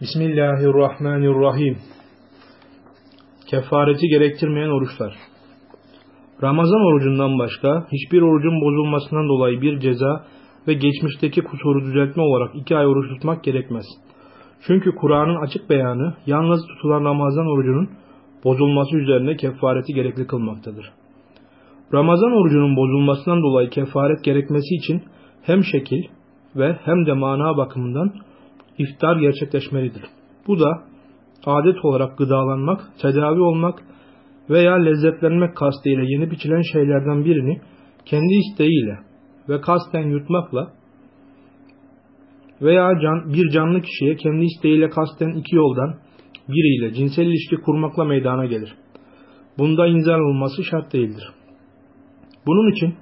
Bismillahirrahmanirrahim. Kefareti gerektirmeyen oruçlar. Ramazan orucundan başka hiçbir orucun bozulmasından dolayı bir ceza ve geçmişteki kusuru düzeltme olarak iki ay oruç tutmak gerekmez. Çünkü Kur'an'ın açık beyanı yalnız tutulan Ramazan orucunun bozulması üzerine kefareti gerekli kılmaktadır. Ramazan orucunun bozulmasından dolayı kefaret gerekmesi için hem şekil ve hem de mana bakımından iftar gerçekleşmelidir. Bu da adet olarak gıdalanmak, tedavi olmak veya lezzetlenmek kastıyla yeni biçilen şeylerden birini kendi isteğiyle ve kasten yutmakla veya can, bir canlı kişiye kendi isteğiyle kasten iki yoldan biriyle cinsel ilişki kurmakla meydana gelir. Bunda inzal olması şart değildir. Bunun için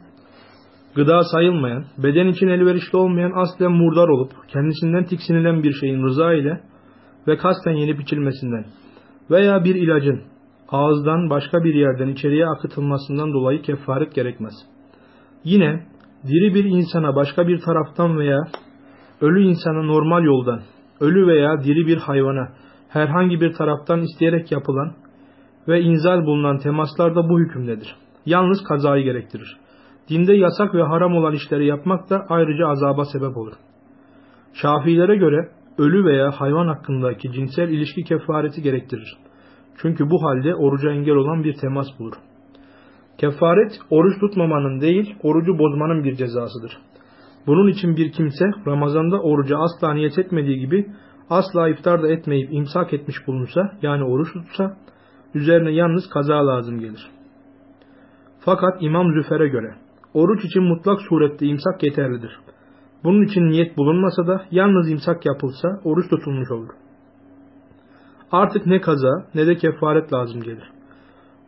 gıda sayılmayan, beden için elverişli olmayan aslen murdar olup kendisinden tiksinilen bir şeyin rıza ile ve kasten yenip içilmesinden veya bir ilacın ağızdan başka bir yerden içeriye akıtılmasından dolayı kefaret gerekmez. Yine diri bir insana başka bir taraftan veya ölü insana normal yoldan, ölü veya diri bir hayvana herhangi bir taraftan isteyerek yapılan ve inzal bulunan temaslar da bu hükümdedir. Yalnız kazayı gerektirir. Dinde yasak ve haram olan işleri yapmak da ayrıca azaba sebep olur. Şafilere göre ölü veya hayvan hakkındaki cinsel ilişki kefareti gerektirir. Çünkü bu halde oruca engel olan bir temas bulur. Kefaret oruç tutmamanın değil, orucu bozmanın bir cezasıdır. Bunun için bir kimse Ramazan'da oruca asla niyet etmediği gibi asla iftar da etmeyip imsak etmiş bulunsa yani oruç tutsa üzerine yalnız kaza lazım gelir. Fakat İmam Züfer'e göre oruç için mutlak surette imsak yeterlidir. Bunun için niyet bulunmasa da yalnız imsak yapılsa oruç tutulmuş olur. Artık ne kaza ne de kefaret lazım gelir.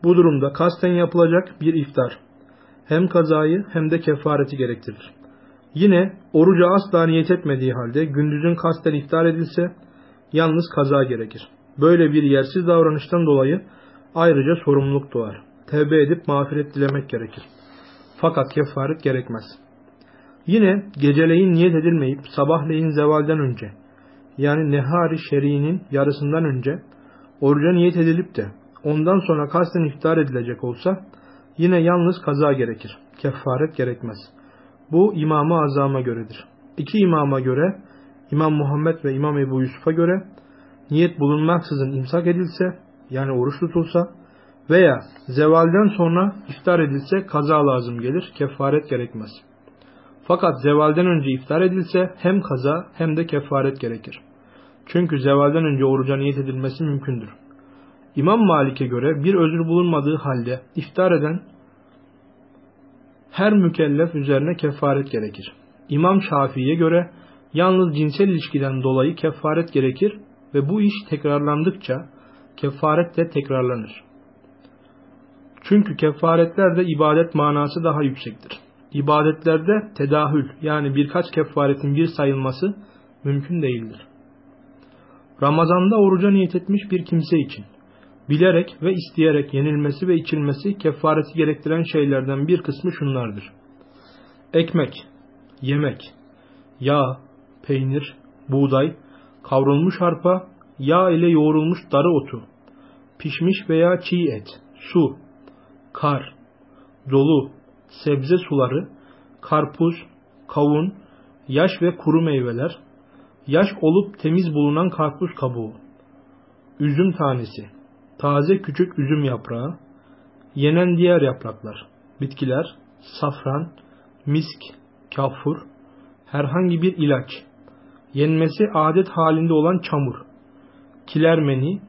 Bu durumda kasten yapılacak bir iftar hem kazayı hem de kefareti gerektirir. Yine oruca asla niyet etmediği halde gündüzün kasten iftar edilse yalnız kaza gerekir. Böyle bir yersiz davranıştan dolayı ayrıca sorumluluk doğar. Tevbe edip mağfiret dilemek gerekir. Fakat kefaret gerekmez. Yine geceleyin niyet edilmeyip sabahleyin zevalden önce yani nehari şeriinin yarısından önce oruca niyet edilip de ondan sonra kasten iftar edilecek olsa yine yalnız kaza gerekir. Kefaret gerekmez. Bu imamı azama göredir. İki imama göre İmam Muhammed ve İmam Ebu Yusuf'a göre niyet bulunmaksızın imsak edilse yani oruç tutulsa veya zevalden sonra iftar edilse kaza lazım gelir, kefaret gerekmez. Fakat zevalden önce iftar edilse hem kaza hem de kefaret gerekir. Çünkü zevalden önce oruca niyet edilmesi mümkündür. İmam Malik'e göre bir özür bulunmadığı halde iftar eden her mükellef üzerine kefaret gerekir. İmam Şafii'ye göre yalnız cinsel ilişkiden dolayı kefaret gerekir ve bu iş tekrarlandıkça kefaret de tekrarlanır. Çünkü kefaretlerde ibadet manası daha yüksektir. İbadetlerde tedahül yani birkaç kefaretin bir sayılması mümkün değildir. Ramazanda oruca niyet etmiş bir kimse için bilerek ve isteyerek yenilmesi ve içilmesi kefareti gerektiren şeylerden bir kısmı şunlardır. Ekmek, yemek, yağ, peynir, buğday, kavrulmuş arpa, yağ ile yoğrulmuş darı otu, pişmiş veya çiğ et, su, kar, dolu, sebze suları, karpuz, kavun, yaş ve kuru meyveler, yaş olup temiz bulunan karpuz kabuğu, üzüm tanesi, taze küçük üzüm yaprağı, yenen diğer yapraklar, bitkiler, safran, misk, kafur, herhangi bir ilaç, yenmesi adet halinde olan çamur, kilermeni,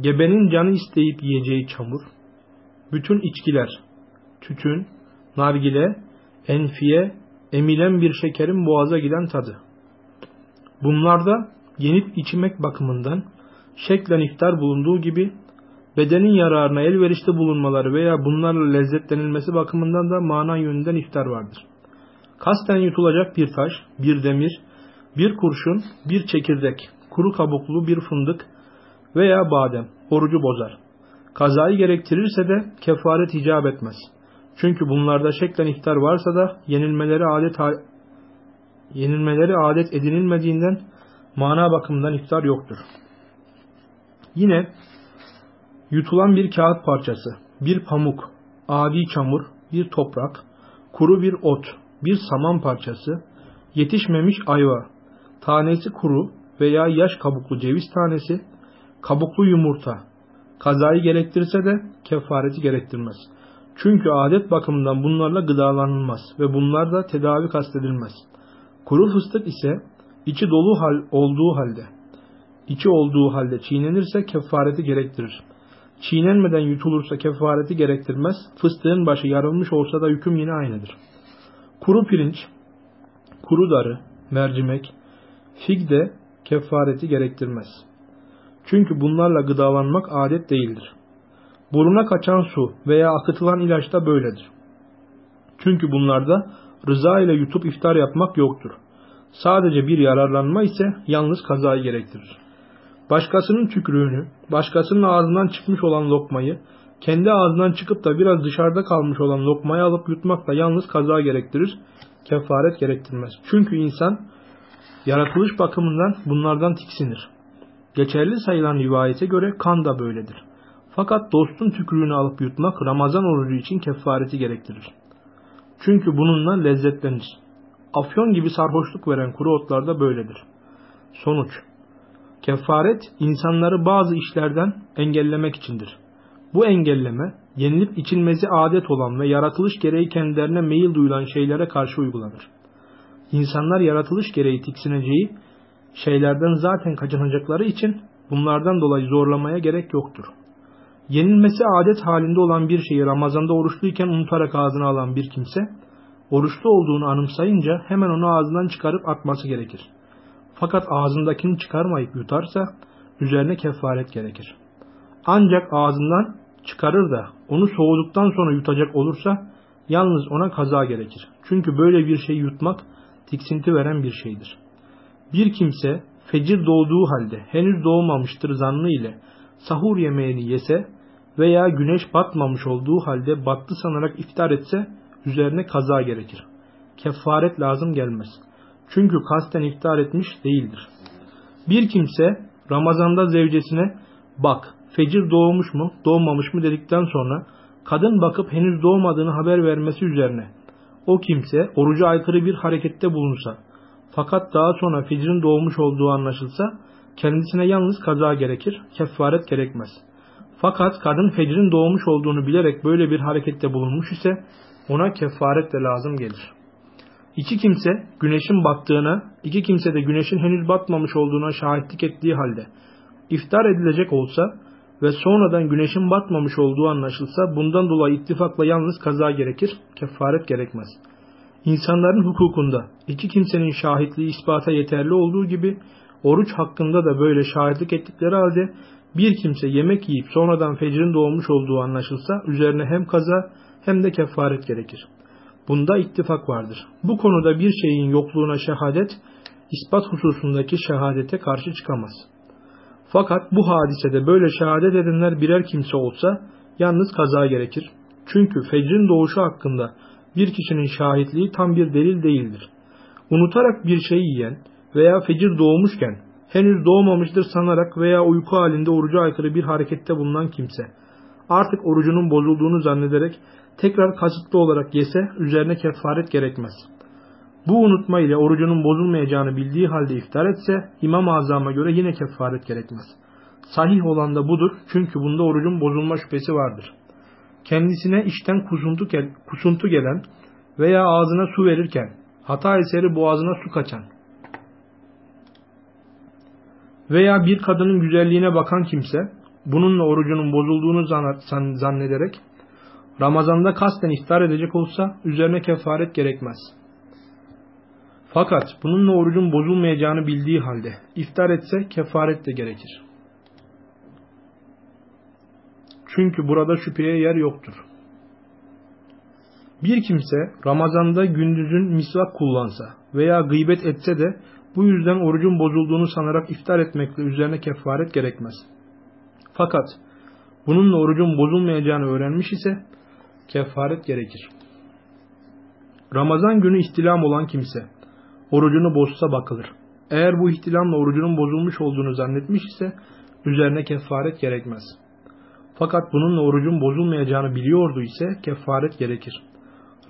gebenin canı isteyip yiyeceği çamur, bütün içkiler, tütün, nargile, enfiye, emilen bir şekerin boğaza giden tadı. Bunlarda yenip içmek bakımından şeklen iftar bulunduğu gibi bedenin yararına elverişli bulunmaları veya bunlarla lezzetlenilmesi bakımından da mana yönünden iftar vardır. Kasten yutulacak bir taş, bir demir, bir kurşun, bir çekirdek, kuru kabuklu bir fındık veya badem orucu bozar. Kazayı gerektirirse de kefaret icap etmez. Çünkü bunlarda şeklen iftar varsa da yenilmeleri adet yenilmeleri adet edinilmediğinden mana bakımından iftar yoktur. Yine yutulan bir kağıt parçası, bir pamuk, adi çamur, bir toprak, kuru bir ot, bir saman parçası, yetişmemiş ayva, tanesi kuru veya yaş kabuklu ceviz tanesi, kabuklu yumurta, kazayı gerektirse de kefareti gerektirmez. Çünkü adet bakımından bunlarla gıdalanılmaz ve bunlar da tedavi kastedilmez. Kuru fıstık ise içi dolu hal olduğu halde, içi olduğu halde çiğnenirse kefareti gerektirir. Çiğnenmeden yutulursa kefareti gerektirmez. Fıstığın başı yarılmış olsa da hüküm yine aynıdır. Kuru pirinç, kuru darı, mercimek, fig de kefareti gerektirmez. Çünkü bunlarla gıdalanmak adet değildir. Buruna kaçan su veya akıtılan ilaç da böyledir. Çünkü bunlarda rıza ile yutup iftar yapmak yoktur. Sadece bir yararlanma ise yalnız kazayı gerektirir. Başkasının tükrüğünü, başkasının ağzından çıkmış olan lokmayı, kendi ağzından çıkıp da biraz dışarıda kalmış olan lokmayı alıp yutmak da yalnız kaza gerektirir, kefaret gerektirmez. Çünkü insan yaratılış bakımından bunlardan tiksinir. Geçerli sayılan rivayete göre kan da böyledir. Fakat dostun tükrüğünü alıp yutmak Ramazan orucu için kefareti gerektirir. Çünkü bununla lezzetlenir. Afyon gibi sarhoşluk veren kuru otlar da böyledir. Sonuç Kefaret insanları bazı işlerden engellemek içindir. Bu engelleme yenilip içilmesi adet olan ve yaratılış gereği kendilerine meyil duyulan şeylere karşı uygulanır. İnsanlar yaratılış gereği tiksineceği şeylerden zaten kaçınacakları için bunlardan dolayı zorlamaya gerek yoktur. Yenilmesi adet halinde olan bir şeyi Ramazan'da oruçluyken unutarak ağzına alan bir kimse, oruçlu olduğunu anımsayınca hemen onu ağzından çıkarıp atması gerekir. Fakat ağzındakini çıkarmayıp yutarsa üzerine kefaret gerekir. Ancak ağzından çıkarır da onu soğuduktan sonra yutacak olursa yalnız ona kaza gerekir. Çünkü böyle bir şey yutmak tiksinti veren bir şeydir. Bir kimse fecir doğduğu halde henüz doğmamıştır zannı ile sahur yemeğini yese veya güneş batmamış olduğu halde battı sanarak iftar etse üzerine kaza gerekir. Kefaret lazım gelmez. Çünkü kasten iftar etmiş değildir. Bir kimse Ramazan'da zevcesine bak fecir doğmuş mu doğmamış mı dedikten sonra kadın bakıp henüz doğmadığını haber vermesi üzerine o kimse oruca aykırı bir harekette bulunsa fakat daha sonra fecrin doğmuş olduğu anlaşılsa kendisine yalnız kaza gerekir, kefaret gerekmez. Fakat kadın fecrin doğmuş olduğunu bilerek böyle bir harekette bulunmuş ise ona kefaret de lazım gelir.'' İki kimse güneşin battığına, iki kimse de güneşin henüz batmamış olduğuna şahitlik ettiği halde iftar edilecek olsa ve sonradan güneşin batmamış olduğu anlaşılsa bundan dolayı ittifakla yalnız kaza gerekir, kefaret gerekmez. İnsanların hukukunda iki kimsenin şahitliği ispata yeterli olduğu gibi oruç hakkında da böyle şahitlik ettikleri halde bir kimse yemek yiyip sonradan fecrin doğmuş olduğu anlaşılsa üzerine hem kaza hem de kefaret gerekir. Bunda ittifak vardır. Bu konuda bir şeyin yokluğuna şehadet, ispat hususundaki şehadete karşı çıkamaz. Fakat bu hadisede böyle şehadet edenler birer kimse olsa yalnız kaza gerekir. Çünkü fecrin doğuşu hakkında bir kişinin şahitliği tam bir delil değildir. Unutarak bir şey yiyen veya fecir doğmuşken henüz doğmamıştır sanarak veya uyku halinde oruca aykırı bir harekette bulunan kimse artık orucunun bozulduğunu zannederek tekrar kasıtlı olarak yese üzerine kefaret gerekmez. Bu unutma ile orucunun bozulmayacağını bildiği halde iftar etse İmam-ı Azam'a göre yine kefaret gerekmez. Sahih olan da budur çünkü bunda orucun bozulma şüphesi vardır. Kendisine işten kusuntu, kusuntu gelen veya ağzına su verirken hata eseri boğazına su kaçan veya bir kadının güzelliğine bakan kimse bununla orucunun bozulduğunu zannederek Ramazanda kasten iftar edecek olsa üzerine kefaret gerekmez. Fakat bununla orucun bozulmayacağını bildiği halde iftar etse kefaret de gerekir. Çünkü burada şüpheye yer yoktur. Bir kimse Ramazanda gündüzün misvak kullansa veya gıybet etse de bu yüzden orucun bozulduğunu sanarak iftar etmekle üzerine kefaret gerekmez. Fakat bununla orucun bozulmayacağını öğrenmiş ise kefaret gerekir. Ramazan günü ihtilam olan kimse orucunu bozsa bakılır. Eğer bu ihtilamla orucunun bozulmuş olduğunu zannetmiş ise üzerine kefaret gerekmez. Fakat bununla orucun bozulmayacağını biliyordu ise kefaret gerekir.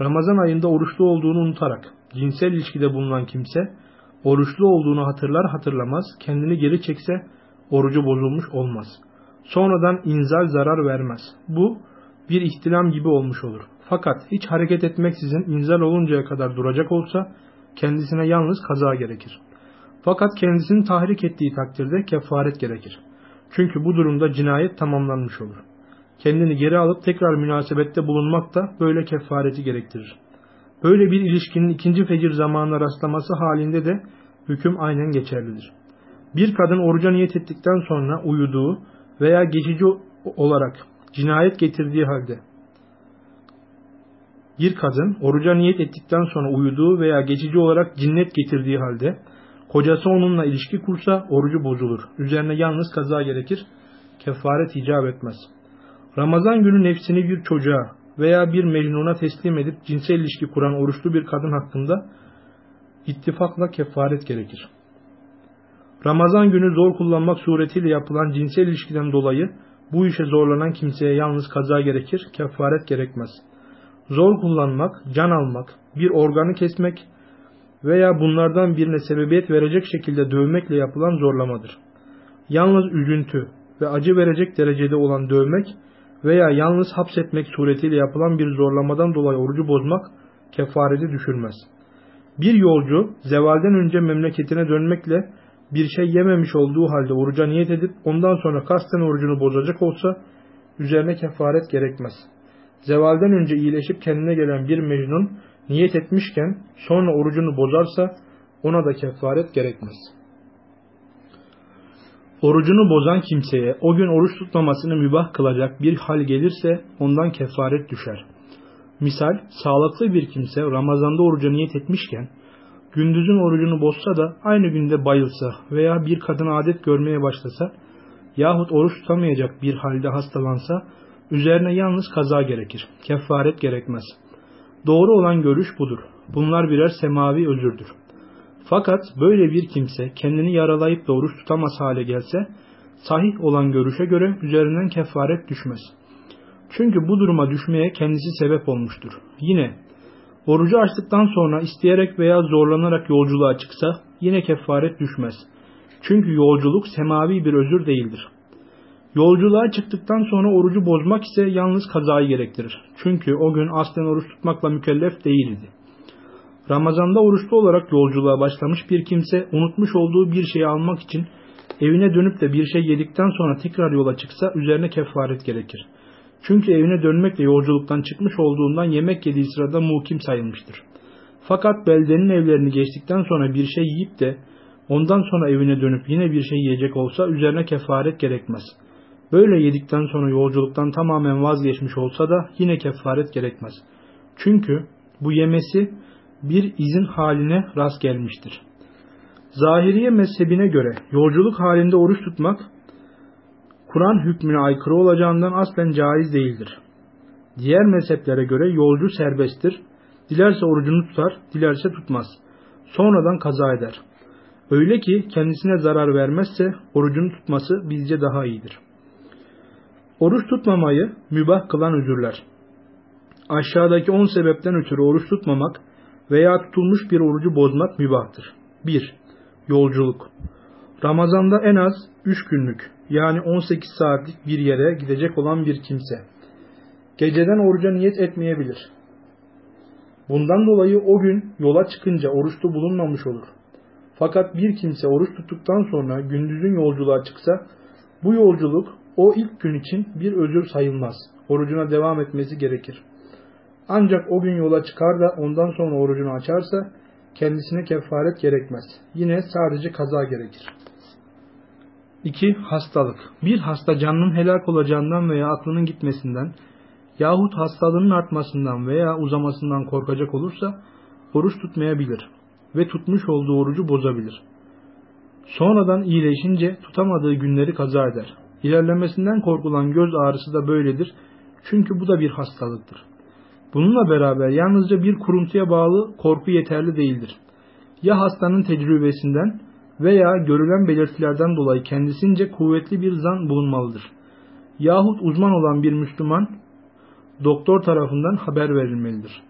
Ramazan ayında oruçlu olduğunu unutarak cinsel ilişkide bulunan kimse oruçlu olduğunu hatırlar hatırlamaz kendini geri çekse orucu bozulmuş olmaz. Sonradan inzal zarar vermez. Bu bir ihtilam gibi olmuş olur. Fakat hiç hareket etmeksizin inzal oluncaya kadar duracak olsa kendisine yalnız kaza gerekir. Fakat kendisini tahrik ettiği takdirde kefaret gerekir. Çünkü bu durumda cinayet tamamlanmış olur. Kendini geri alıp tekrar münasebette bulunmak da böyle kefareti gerektirir. Böyle bir ilişkinin ikinci fecir zamanına rastlaması halinde de hüküm aynen geçerlidir. Bir kadın oruca niyet ettikten sonra uyuduğu veya geçici olarak cinayet getirdiği halde bir kadın oruca niyet ettikten sonra uyuduğu veya geçici olarak cinnet getirdiği halde kocası onunla ilişki kursa orucu bozulur. Üzerine yalnız kaza gerekir. Kefaret icap etmez. Ramazan günü nefsini bir çocuğa veya bir mecnuna teslim edip cinsel ilişki kuran oruçlu bir kadın hakkında ittifakla kefaret gerekir. Ramazan günü zor kullanmak suretiyle yapılan cinsel ilişkiden dolayı bu işe zorlanan kimseye yalnız kaza gerekir, kefaret gerekmez. Zor kullanmak, can almak, bir organı kesmek veya bunlardan birine sebebiyet verecek şekilde dövmekle yapılan zorlamadır. Yalnız üzüntü ve acı verecek derecede olan dövmek veya yalnız hapsetmek suretiyle yapılan bir zorlamadan dolayı orucu bozmak kefareti düşürmez. Bir yolcu zevalden önce memleketine dönmekle bir şey yememiş olduğu halde oruca niyet edip ondan sonra kasten orucunu bozacak olsa üzerine kefaret gerekmez. Zevalden önce iyileşip kendine gelen bir mecnun niyet etmişken sonra orucunu bozarsa ona da kefaret gerekmez. Orucunu bozan kimseye o gün oruç tutmamasını mübah kılacak bir hal gelirse ondan kefaret düşer. Misal sağlıklı bir kimse Ramazan'da oruca niyet etmişken gündüzün orucunu bozsa da aynı günde bayılsa veya bir kadın adet görmeye başlasa yahut oruç tutamayacak bir halde hastalansa üzerine yalnız kaza gerekir. Kefaret gerekmez. Doğru olan görüş budur. Bunlar birer semavi özürdür. Fakat böyle bir kimse kendini yaralayıp da oruç tutamaz hale gelse sahih olan görüşe göre üzerinden kefaret düşmez. Çünkü bu duruma düşmeye kendisi sebep olmuştur. Yine Orucu açtıktan sonra isteyerek veya zorlanarak yolculuğa çıksa yine kefaret düşmez. Çünkü yolculuk semavi bir özür değildir. Yolculuğa çıktıktan sonra orucu bozmak ise yalnız kazayı gerektirir. Çünkü o gün aslen oruç tutmakla mükellef değildi. Ramazanda oruçlu olarak yolculuğa başlamış bir kimse unutmuş olduğu bir şeyi almak için evine dönüp de bir şey yedikten sonra tekrar yola çıksa üzerine kefaret gerekir. Çünkü evine dönmekle yolculuktan çıkmış olduğundan yemek yediği sırada muhkim sayılmıştır. Fakat beldenin evlerini geçtikten sonra bir şey yiyip de ondan sonra evine dönüp yine bir şey yiyecek olsa üzerine kefaret gerekmez. Böyle yedikten sonra yolculuktan tamamen vazgeçmiş olsa da yine kefaret gerekmez. Çünkü bu yemesi bir izin haline rast gelmiştir. Zahiriye mezhebine göre yolculuk halinde oruç tutmak Kur'an hükmüne aykırı olacağından aslen caiz değildir. Diğer mezheplere göre yolcu serbesttir. Dilerse orucunu tutar, dilerse tutmaz. Sonradan kaza eder. Öyle ki kendisine zarar vermezse orucunu tutması bizce daha iyidir. Oruç tutmamayı mübah kılan özürler. Aşağıdaki 10 sebepten ötürü oruç tutmamak veya tutulmuş bir orucu bozmak mübahtır. 1. Yolculuk. Ramazanda en az 3 günlük yani 18 saatlik bir yere gidecek olan bir kimse geceden oruca niyet etmeyebilir. Bundan dolayı o gün yola çıkınca oruçlu bulunmamış olur. Fakat bir kimse oruç tuttuktan sonra gündüzün yolculuğa çıksa bu yolculuk o ilk gün için bir özür sayılmaz. Orucuna devam etmesi gerekir. Ancak o gün yola çıkar da ondan sonra orucunu açarsa kendisine kefaret gerekmez. Yine sadece kaza gerekir. 2. Hastalık. Bir hasta canının helak olacağından veya aklının gitmesinden yahut hastalığının artmasından veya uzamasından korkacak olursa oruç tutmayabilir ve tutmuş olduğu orucu bozabilir. Sonradan iyileşince tutamadığı günleri kaza eder. İlerlemesinden korkulan göz ağrısı da böyledir çünkü bu da bir hastalıktır. Bununla beraber yalnızca bir kuruntuya bağlı korku yeterli değildir. Ya hastanın tecrübesinden veya görülen belirtilerden dolayı kendisince kuvvetli bir zan bulunmalıdır. Yahut uzman olan bir Müslüman doktor tarafından haber verilmelidir.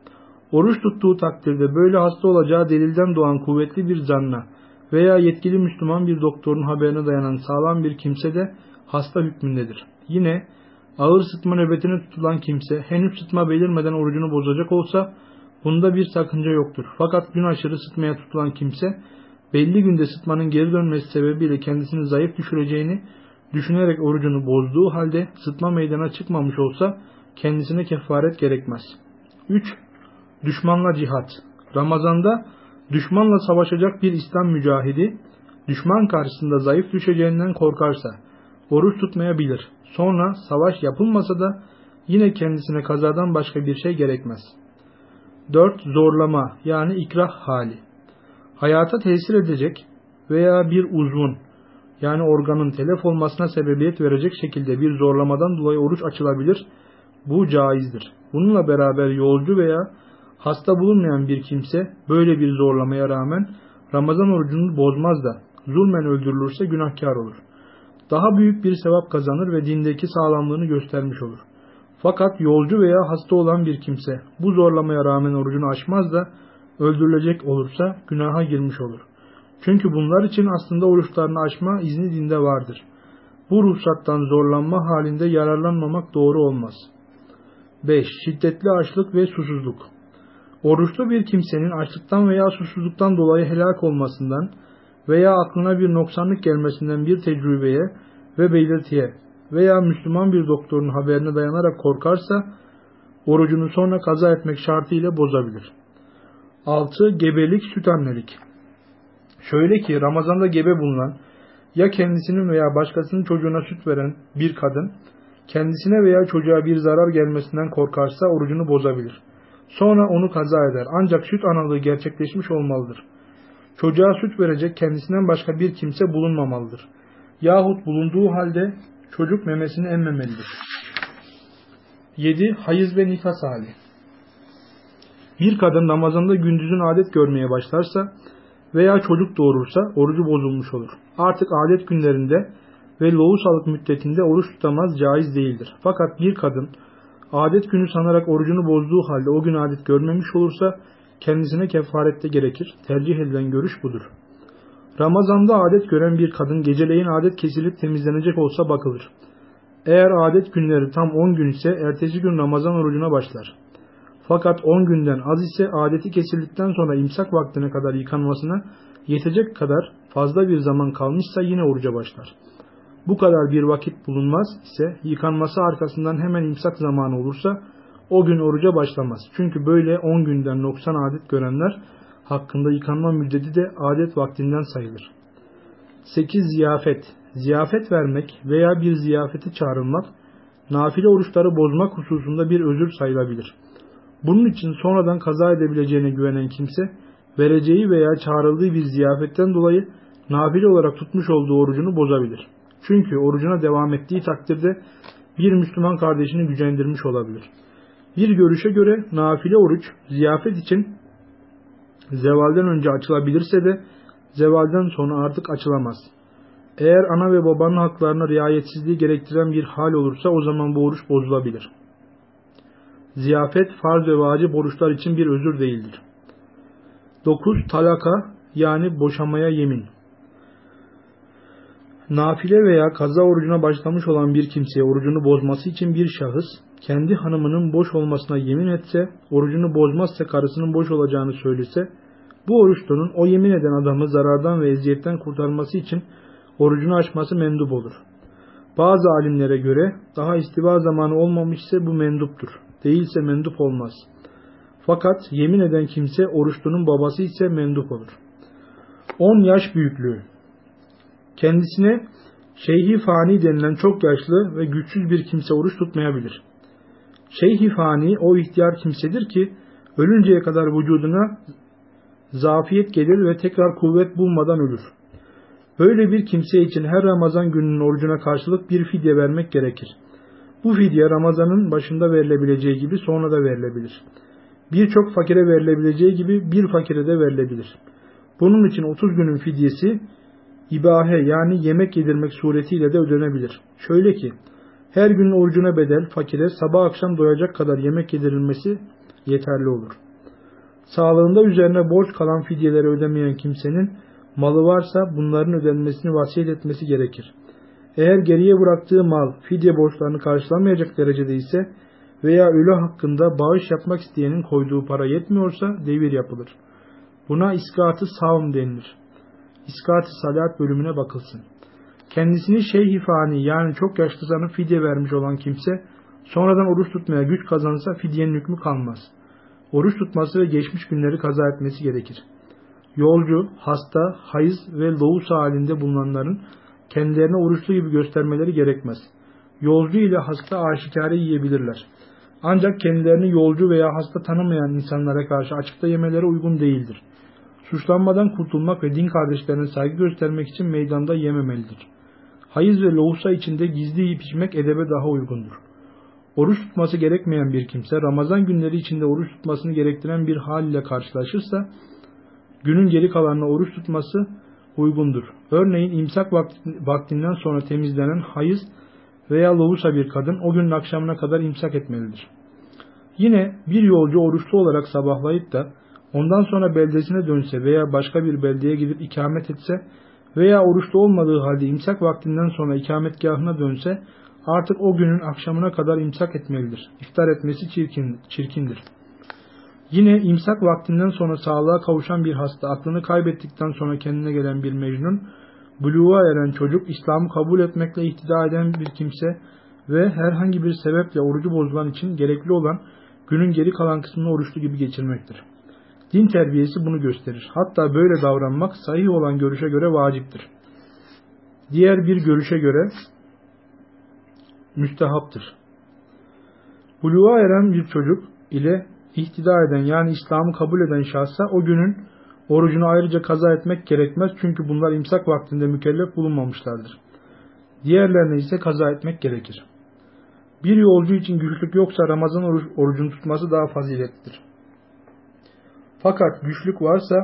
Oruç tuttuğu takdirde böyle hasta olacağı delilden doğan kuvvetli bir zanna veya yetkili Müslüman bir doktorun haberine dayanan sağlam bir kimse de hasta hükmündedir. Yine ağır sıtma nöbetine tutulan kimse henüz sıtma belirmeden orucunu bozacak olsa bunda bir sakınca yoktur. Fakat gün aşırı sıtmaya tutulan kimse belli günde sıtmanın geri dönmesi sebebiyle kendisini zayıf düşüreceğini düşünerek orucunu bozduğu halde sıtma meydana çıkmamış olsa kendisine kefaret gerekmez. 3. Düşmanla cihat. Ramazanda düşmanla savaşacak bir İslam mücahidi, düşman karşısında zayıf düşeceğinden korkarsa, oruç tutmayabilir. Sonra savaş yapılmasa da yine kendisine kazadan başka bir şey gerekmez. 4. Zorlama yani ikrah hali. Hayata tesir edecek veya bir uzvun yani organın telef olmasına sebebiyet verecek şekilde bir zorlamadan dolayı oruç açılabilir. Bu caizdir. Bununla beraber yolcu veya hasta bulunmayan bir kimse böyle bir zorlamaya rağmen Ramazan orucunu bozmaz da zulmen öldürülürse günahkar olur. Daha büyük bir sevap kazanır ve dindeki sağlamlığını göstermiş olur. Fakat yolcu veya hasta olan bir kimse bu zorlamaya rağmen orucunu açmaz da öldürülecek olursa günaha girmiş olur. Çünkü bunlar için aslında oruçlarını açma izni dinde vardır. Bu ruhsattan zorlanma halinde yararlanmamak doğru olmaz. 5. Şiddetli açlık ve susuzluk Oruçlu bir kimsenin açlıktan veya susuzluktan dolayı helak olmasından veya aklına bir noksanlık gelmesinden bir tecrübeye ve belirtiye veya Müslüman bir doktorun haberine dayanarak korkarsa orucunu sonra kaza etmek şartıyla bozabilir. 6. Gebelik, süt annelik. Şöyle ki Ramazan'da gebe bulunan ya kendisinin veya başkasının çocuğuna süt veren bir kadın kendisine veya çocuğa bir zarar gelmesinden korkarsa orucunu bozabilir. Sonra onu kaza eder. Ancak süt analığı gerçekleşmiş olmalıdır. Çocuğa süt verecek kendisinden başka bir kimse bulunmamalıdır. Yahut bulunduğu halde çocuk memesini emmemelidir. 7. Hayız ve nifas hali Bir kadın Ramazan'da gündüzün adet görmeye başlarsa veya çocuk doğurursa orucu bozulmuş olur. Artık adet günlerinde ve lohusalık müddetinde oruç tutamaz caiz değildir. Fakat bir kadın adet günü sanarak orucunu bozduğu halde o gün adet görmemiş olursa kendisine kefarette gerekir. Tercih edilen görüş budur. Ramazanda adet gören bir kadın geceleyin adet kesilip temizlenecek olsa bakılır. Eğer adet günleri tam 10 gün ise ertesi gün Ramazan orucuna başlar. Fakat 10 günden az ise adeti kesildikten sonra imsak vaktine kadar yıkanmasına yetecek kadar fazla bir zaman kalmışsa yine oruca başlar. Bu kadar bir vakit bulunmaz ise yıkanması arkasından hemen imsak zamanı olursa o gün oruca başlamaz. Çünkü böyle 10 günden 90 adet görenler hakkında yıkanma müddeti de adet vaktinden sayılır. 8. Ziyafet Ziyafet vermek veya bir ziyafete çağrılmak, nafile oruçları bozmak hususunda bir özür sayılabilir. Bunun için sonradan kaza edebileceğine güvenen kimse, vereceği veya çağrıldığı bir ziyafetten dolayı nafile olarak tutmuş olduğu orucunu bozabilir. Çünkü orucuna devam ettiği takdirde bir Müslüman kardeşini gücendirmiş olabilir. Bir görüşe göre nafile oruç ziyafet için zevalden önce açılabilirse de zevalden sonra artık açılamaz. Eğer ana ve babanın haklarına riayetsizliği gerektiren bir hal olursa o zaman bu oruç bozulabilir. Ziyafet farz ve vacip oruçlar için bir özür değildir. 9. Talaka yani boşamaya yemin. Nafile veya kaza orucuna başlamış olan bir kimseye orucunu bozması için bir şahıs kendi hanımının boş olmasına yemin etse, orucunu bozmazsa karısının boş olacağını söylese, bu oruçlunun o yemin eden adamı zarardan ve eziyetten kurtarması için orucunu açması mendup olur. Bazı alimlere göre daha istiva zamanı olmamışsa bu menduptur. Değilse mendup olmaz. Fakat yemin eden kimse oruçlunun babası ise mendup olur. 10 yaş büyüklüğü Kendisine şeyhi fani denilen çok yaşlı ve güçsüz bir kimse oruç tutmayabilir. Şeyhi fani o ihtiyar kimsedir ki ölünceye kadar vücuduna zafiyet gelir ve tekrar kuvvet bulmadan ölür. Böyle bir kimse için her Ramazan gününün orucuna karşılık bir fidye vermek gerekir. Bu fidye Ramazan'ın başında verilebileceği gibi sonra da verilebilir. Birçok fakire verilebileceği gibi bir fakire de verilebilir. Bunun için 30 günün fidyesi ibahe yani yemek yedirmek suretiyle de ödenebilir. Şöyle ki, her günün orucuna bedel fakire sabah akşam doyacak kadar yemek yedirilmesi yeterli olur. Sağlığında üzerine borç kalan fidyeleri ödemeyen kimsenin malı varsa bunların ödenmesini vasiyet etmesi gerekir. Eğer geriye bıraktığı mal fidye borçlarını karşılamayacak derecede ise veya ölü hakkında bağış yapmak isteyenin koyduğu para yetmiyorsa devir yapılır. Buna iskatı savm denilir. İskat-ı salat bölümüne bakılsın. Kendisini şeyh fani yani çok yaşlı sanıp fidye vermiş olan kimse sonradan oruç tutmaya güç kazansa fidyenin hükmü kalmaz. Oruç tutması ve geçmiş günleri kaza etmesi gerekir. Yolcu, hasta, hayız ve loğus halinde bulunanların kendilerine oruçlu gibi göstermeleri gerekmez. Yolcu ile hasta aşikare yiyebilirler. Ancak kendilerini yolcu veya hasta tanımayan insanlara karşı açıkta yemeleri uygun değildir. Suçlanmadan kurtulmak ve din kardeşlerine saygı göstermek için meydanda yememelidir. Hayız ve lohusa içinde gizli yiyip içmek edebe daha uygundur. Oruç tutması gerekmeyen bir kimse Ramazan günleri içinde oruç tutmasını gerektiren bir hal ile karşılaşırsa günün geri kalanına oruç tutması uygundur. Örneğin imsak vaktinden sonra temizlenen hayız veya lohusa bir kadın o günün akşamına kadar imsak etmelidir. Yine bir yolcu oruçlu olarak sabahlayıp da ondan sonra beldesine dönse veya başka bir beldeye gidip ikamet etse veya oruçlu olmadığı halde imsak vaktinden sonra ikametgahına dönse artık o günün akşamına kadar imsak etmelidir. İftar etmesi çirkin, çirkindir. Yine imsak vaktinden sonra sağlığa kavuşan bir hasta, aklını kaybettikten sonra kendine gelen bir mecnun, buluğa eren çocuk, İslam'ı kabul etmekle ihtida eden bir kimse ve herhangi bir sebeple orucu bozulan için gerekli olan günün geri kalan kısmını oruçlu gibi geçirmektir. Din terbiyesi bunu gösterir. Hatta böyle davranmak sahih olan görüşe göre vaciptir. Diğer bir görüşe göre müstehaptır. Buluğa eren bir çocuk ile ihtida eden yani İslam'ı kabul eden şahsa o günün orucunu ayrıca kaza etmek gerekmez çünkü bunlar imsak vaktinde mükellef bulunmamışlardır. Diğerlerine ise kaza etmek gerekir. Bir yolcu için güçlük yoksa Ramazan orucunu tutması daha faziletlidir. Fakat güçlük varsa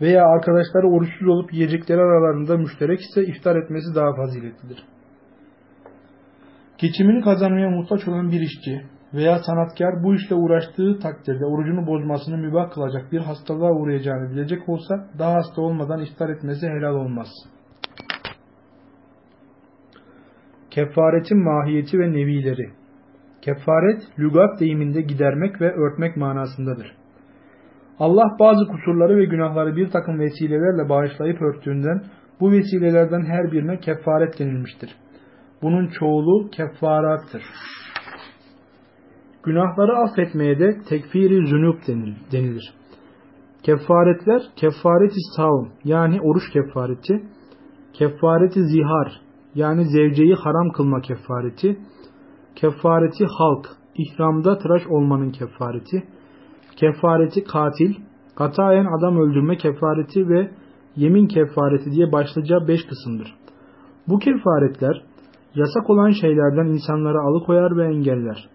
veya arkadaşları oruçsuz olup yiyecekleri aralarında müşterek ise iftar etmesi daha faziletlidir. Geçimini kazanmaya muhtaç olan bir işçi veya sanatkar bu işle uğraştığı takdirde orucunu bozmasını mübah kılacak bir hastalığa uğrayacağını bilecek olsa daha hasta olmadan iftar etmesi helal olmaz. Kefaretin mahiyeti ve nevileri Kefaret, lügat deyiminde gidermek ve örtmek manasındadır. Allah bazı kusurları ve günahları bir takım vesilelerle bağışlayıp örttüğünden bu vesilelerden her birine kefaret denilmiştir. Bunun çoğulu keffarattır. Günahları affetmeye de tekfiri zünub denilir. Kefaretler, kefareti savun yani oruç kefareti, kefareti zihar yani zevceyi haram kılma kefareti, kefareti halk, ihramda tıraş olmanın kefareti, kefareti katil, katayen adam öldürme kefareti ve yemin kefareti diye başlıca beş kısımdır. Bu kefaretler yasak olan şeylerden insanları alıkoyar ve engeller.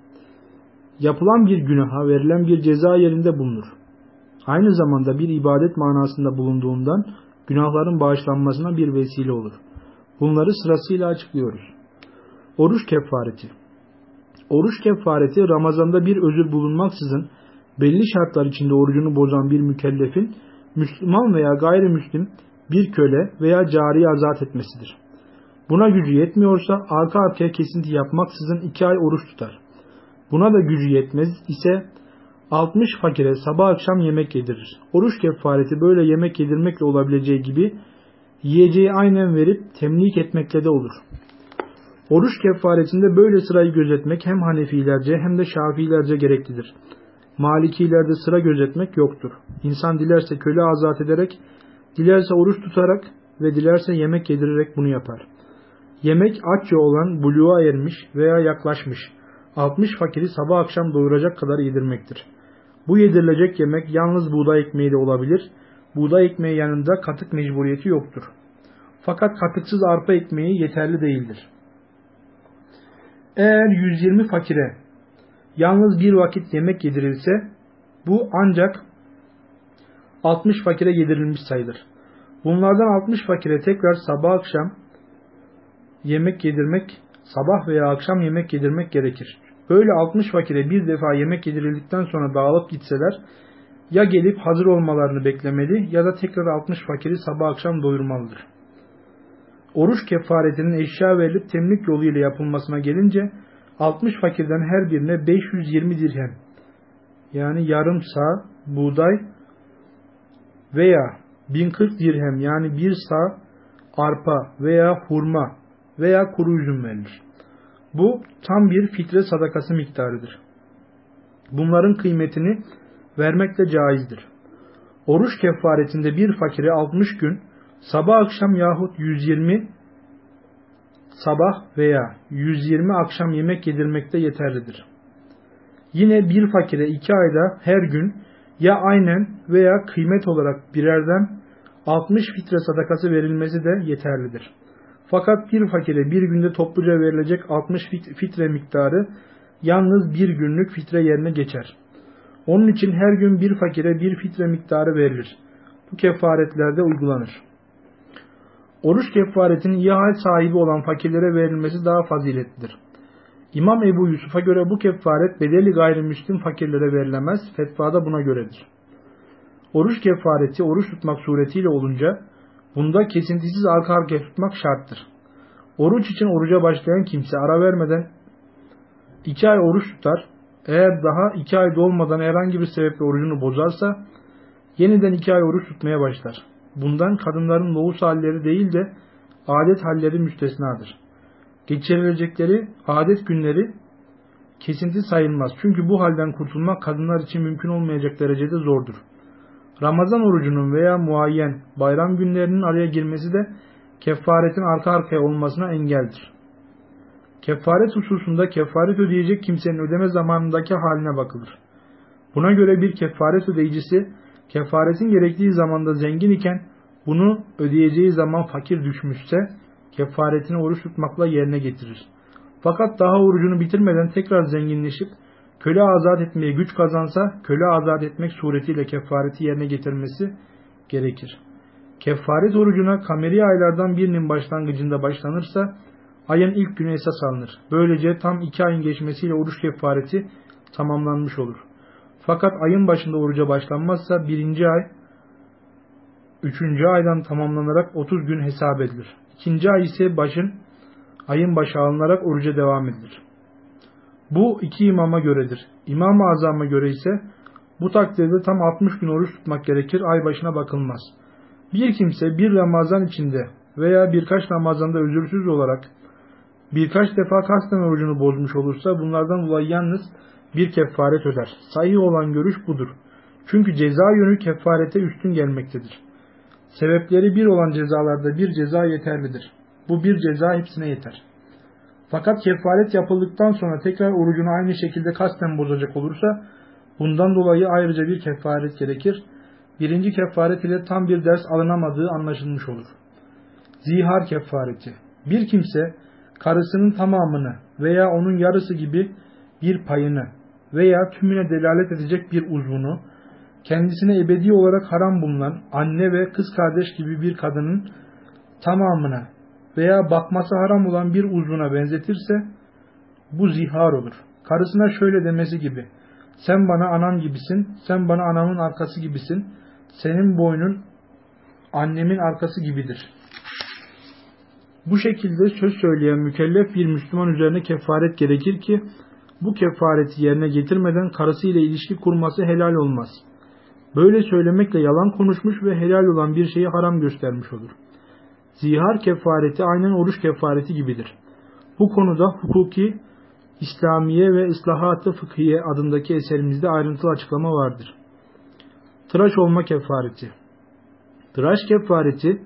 Yapılan bir günaha verilen bir ceza yerinde bulunur. Aynı zamanda bir ibadet manasında bulunduğundan günahların bağışlanmasına bir vesile olur. Bunları sırasıyla açıklıyoruz. Oruç kefareti Oruç kefareti Ramazan'da bir özür bulunmaksızın belli şartlar içinde orucunu bozan bir mükellefin Müslüman veya gayrimüslim bir köle veya cariye azat etmesidir. Buna gücü yetmiyorsa arka arkaya kesinti yapmaksızın iki ay oruç tutar. Buna da gücü yetmez ise 60 fakire sabah akşam yemek yedirir. Oruç kefareti böyle yemek yedirmekle olabileceği gibi yiyeceği aynen verip temlik etmekle de olur. Oruç kefaretinde böyle sırayı gözetmek hem Hanefilerce hem de Şafiilerce gereklidir. Malikilerde sıra gözetmek yoktur. İnsan dilerse köle azat ederek, dilerse oruç tutarak ve dilerse yemek yedirerek bunu yapar. Yemek açça olan buluğa ermiş veya yaklaşmış 60 fakiri sabah akşam doyuracak kadar yedirmektir. Bu yedirilecek yemek yalnız buğday ekmeği de olabilir. Buğday ekmeği yanında katık mecburiyeti yoktur. Fakat katıksız arpa ekmeği yeterli değildir. Eğer 120 fakire yalnız bir vakit yemek yedirilse bu ancak 60 fakire yedirilmiş sayılır. Bunlardan 60 fakire tekrar sabah akşam yemek yedirmek, sabah veya akşam yemek yedirmek gerekir. Böyle 60 fakire bir defa yemek yedirildikten sonra dağılıp gitseler ya gelip hazır olmalarını beklemeli ya da tekrar 60 fakiri sabah akşam doyurmalıdır. Oruç kefaretinin eşya verilip temlik yoluyla yapılmasına gelince 60 fakirden her birine 520 dirhem yani yarım sağ buğday veya 1040 dirhem yani bir sağ arpa veya hurma veya kuru üzüm verilir. Bu tam bir fitre sadakası miktarıdır. Bunların kıymetini vermek de caizdir. Oruç kefaretinde bir fakire 60 gün sabah akşam yahut 120 sabah veya 120 akşam yemek yedirmekte yeterlidir. Yine bir fakire iki ayda her gün ya aynen veya kıymet olarak birerden 60 fitre sadakası verilmesi de yeterlidir. Fakat bir fakire bir günde topluca verilecek 60 fitre miktarı yalnız bir günlük fitre yerine geçer. Onun için her gün bir fakire bir fitre miktarı verilir. Bu kefaretlerde uygulanır. Oruç kefaretinin iyi hal sahibi olan fakirlere verilmesi daha faziletlidir. İmam Ebu Yusuf'a göre bu kefaret bedeli gayrimüslim fakirlere verilemez, fetvada buna göredir. Oruç kefareti oruç tutmak suretiyle olunca bunda kesintisiz arka arkaya tutmak şarttır. Oruç için oruca başlayan kimse ara vermeden iki ay oruç tutar, eğer daha iki ay dolmadan herhangi bir sebeple orucunu bozarsa yeniden iki ay oruç tutmaya başlar. Bundan kadınların loğus halleri değil de adet halleri müstesnadır. Geçirilecekleri adet günleri kesinti sayılmaz. Çünkü bu halden kurtulmak kadınlar için mümkün olmayacak derecede zordur. Ramazan orucunun veya muayyen bayram günlerinin araya girmesi de kefaretin arka arkaya olmasına engeldir. Kefaret hususunda kefaret ödeyecek kimsenin ödeme zamanındaki haline bakılır. Buna göre bir kefaret ödeyicisi kefaretin gerektiği zamanda zengin iken bunu ödeyeceği zaman fakir düşmüşse kefaretini oruç tutmakla yerine getirir. Fakat daha orucunu bitirmeden tekrar zenginleşip köle azat etmeye güç kazansa köle azat etmek suretiyle kefareti yerine getirmesi gerekir. Kefaret orucuna kameri aylardan birinin başlangıcında başlanırsa ayın ilk günü esas alınır. Böylece tam iki ayın geçmesiyle oruç kefareti tamamlanmış olur. Fakat ayın başında oruca başlanmazsa birinci ay üçüncü aydan tamamlanarak 30 gün hesap edilir. İkinci ay ise başın ayın başı alınarak oruca devam edilir. Bu iki imama göredir. İmam-ı Azam'a göre ise bu takdirde tam 60 gün oruç tutmak gerekir, ay başına bakılmaz. Bir kimse bir Ramazan içinde veya birkaç Ramazan'da özürsüz olarak birkaç defa kasten orucunu bozmuş olursa bunlardan dolayı yalnız bir kefaret öder. Sayı olan görüş budur. Çünkü ceza yönü kefarete üstün gelmektedir. Sebepleri bir olan cezalarda bir ceza yeterlidir. Bu bir ceza hepsine yeter. Fakat kefaret yapıldıktan sonra tekrar orucunu aynı şekilde kasten bozacak olursa bundan dolayı ayrıca bir kefaret gerekir. Birinci kefaret ile tam bir ders alınamadığı anlaşılmış olur. Zihar kefareti. Bir kimse karısının tamamını veya onun yarısı gibi bir payını veya tümüne delalet edecek bir uzvunu kendisine ebedi olarak haram bulunan anne ve kız kardeş gibi bir kadının tamamına veya bakması haram olan bir uzvuna benzetirse bu zihar olur. Karısına şöyle demesi gibi sen bana anan gibisin, sen bana anamın arkası gibisin, senin boynun annemin arkası gibidir. Bu şekilde söz söyleyen mükellef bir Müslüman üzerine kefaret gerekir ki bu kefareti yerine getirmeden karısıyla ilişki kurması helal olmaz. Böyle söylemekle yalan konuşmuş ve helal olan bir şeyi haram göstermiş olur. Zihar kefareti aynen oruç kefareti gibidir. Bu konuda hukuki, İslamiye ve ıslahat Fıkhiye adındaki eserimizde ayrıntılı açıklama vardır. Tıraş olma kefareti Tıraş kefareti,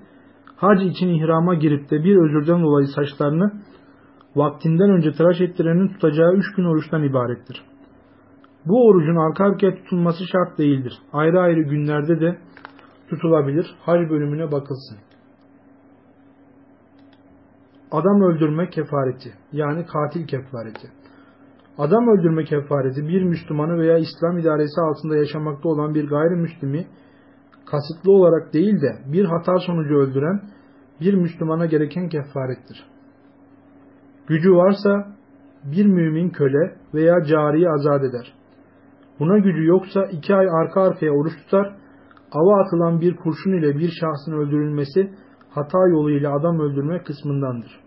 hac için ihrama girip de bir özürden dolayı saçlarını vaktinden önce tıraş ettirenin tutacağı üç gün oruçtan ibarettir. Bu orucun arka arkaya tutulması şart değildir. Ayrı ayrı günlerde de tutulabilir. Hac bölümüne bakılsın. Adam öldürme kefareti yani katil kefareti. Adam öldürme kefareti bir Müslümanı veya İslam idaresi altında yaşamakta olan bir gayrimüslimi kasıtlı olarak değil de bir hata sonucu öldüren bir Müslümana gereken kefarettir. Gücü varsa bir mümin köle veya cariye azat eder. Buna gücü yoksa iki ay arka arkaya oruç tutar, ava atılan bir kurşun ile bir şahsın öldürülmesi hata yoluyla adam öldürme kısmındandır.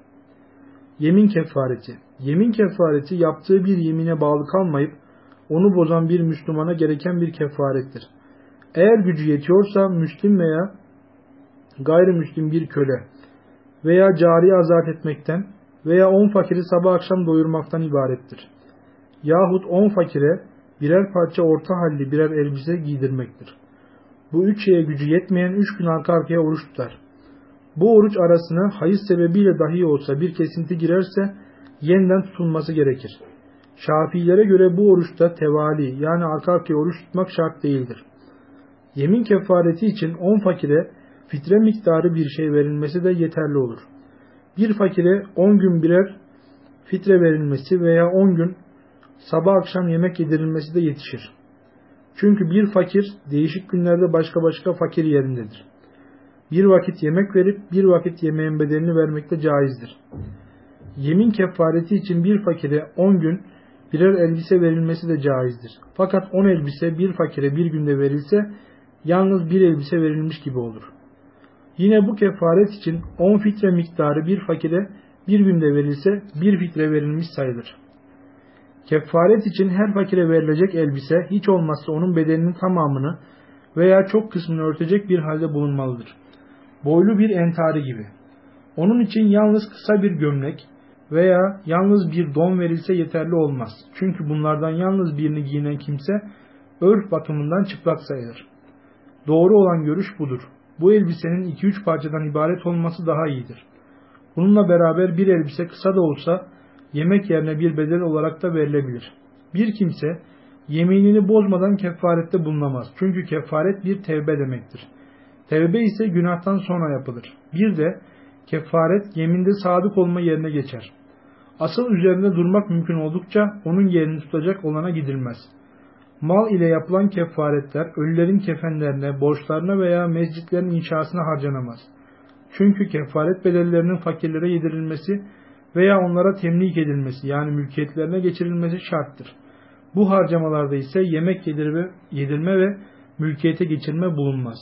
Yemin kefareti Yemin kefareti yaptığı bir yemine bağlı kalmayıp onu bozan bir Müslümana gereken bir kefarettir. Eğer gücü yetiyorsa Müslim veya gayrimüslim bir köle veya cariye azat etmekten veya on fakiri sabah akşam doyurmaktan ibarettir. Yahut on fakire birer parça orta halli birer elbise giydirmektir. Bu üç şeye gücü yetmeyen üç gün arka arkaya oruç tutar. Bu oruç arasına hayız sebebiyle dahi olsa bir kesinti girerse yeniden tutulması gerekir. Şafiilere göre bu oruçta tevali yani arka arkaya oruç tutmak şart değildir. Yemin kefareti için on fakire fitre miktarı bir şey verilmesi de yeterli olur. Bir fakire on gün birer fitre verilmesi veya on gün sabah akşam yemek yedirilmesi de yetişir. Çünkü bir fakir değişik günlerde başka başka fakir yerindedir. Bir vakit yemek verip bir vakit yemeğin bedelini vermek de caizdir. Yemin kefareti için bir fakire 10 gün birer elbise verilmesi de caizdir. Fakat 10 elbise bir fakire bir günde verilse yalnız bir elbise verilmiş gibi olur. Yine bu kefaret için 10 fitre miktarı bir fakire bir günde verilse bir fitre verilmiş sayılır. Kefaret için her fakire verilecek elbise hiç olmazsa onun bedeninin tamamını veya çok kısmını örtecek bir halde bulunmalıdır. Boylu bir entari gibi. Onun için yalnız kısa bir gömlek veya yalnız bir don verilse yeterli olmaz. Çünkü bunlardan yalnız birini giyinen kimse örf bakımından çıplak sayılır. Doğru olan görüş budur. Bu elbisenin 2-3 parçadan ibaret olması daha iyidir. Bununla beraber bir elbise kısa da olsa yemek yerine bir bedel olarak da verilebilir. Bir kimse yeminini bozmadan kefarette bulunamaz. Çünkü kefaret bir tevbe demektir. Tevbe ise günahtan sonra yapılır. Bir de kefaret yeminde sadık olma yerine geçer. Asıl üzerinde durmak mümkün oldukça onun yerini tutacak olana gidilmez. Mal ile yapılan kefaretler ölülerin kefenlerine, borçlarına veya mescitlerin inşasına harcanamaz. Çünkü kefaret bedellerinin fakirlere yedirilmesi veya onlara temlik edilmesi yani mülkiyetlerine geçirilmesi şarttır. Bu harcamalarda ise yemek yedirme, ve mülkiyete geçirme bulunmaz.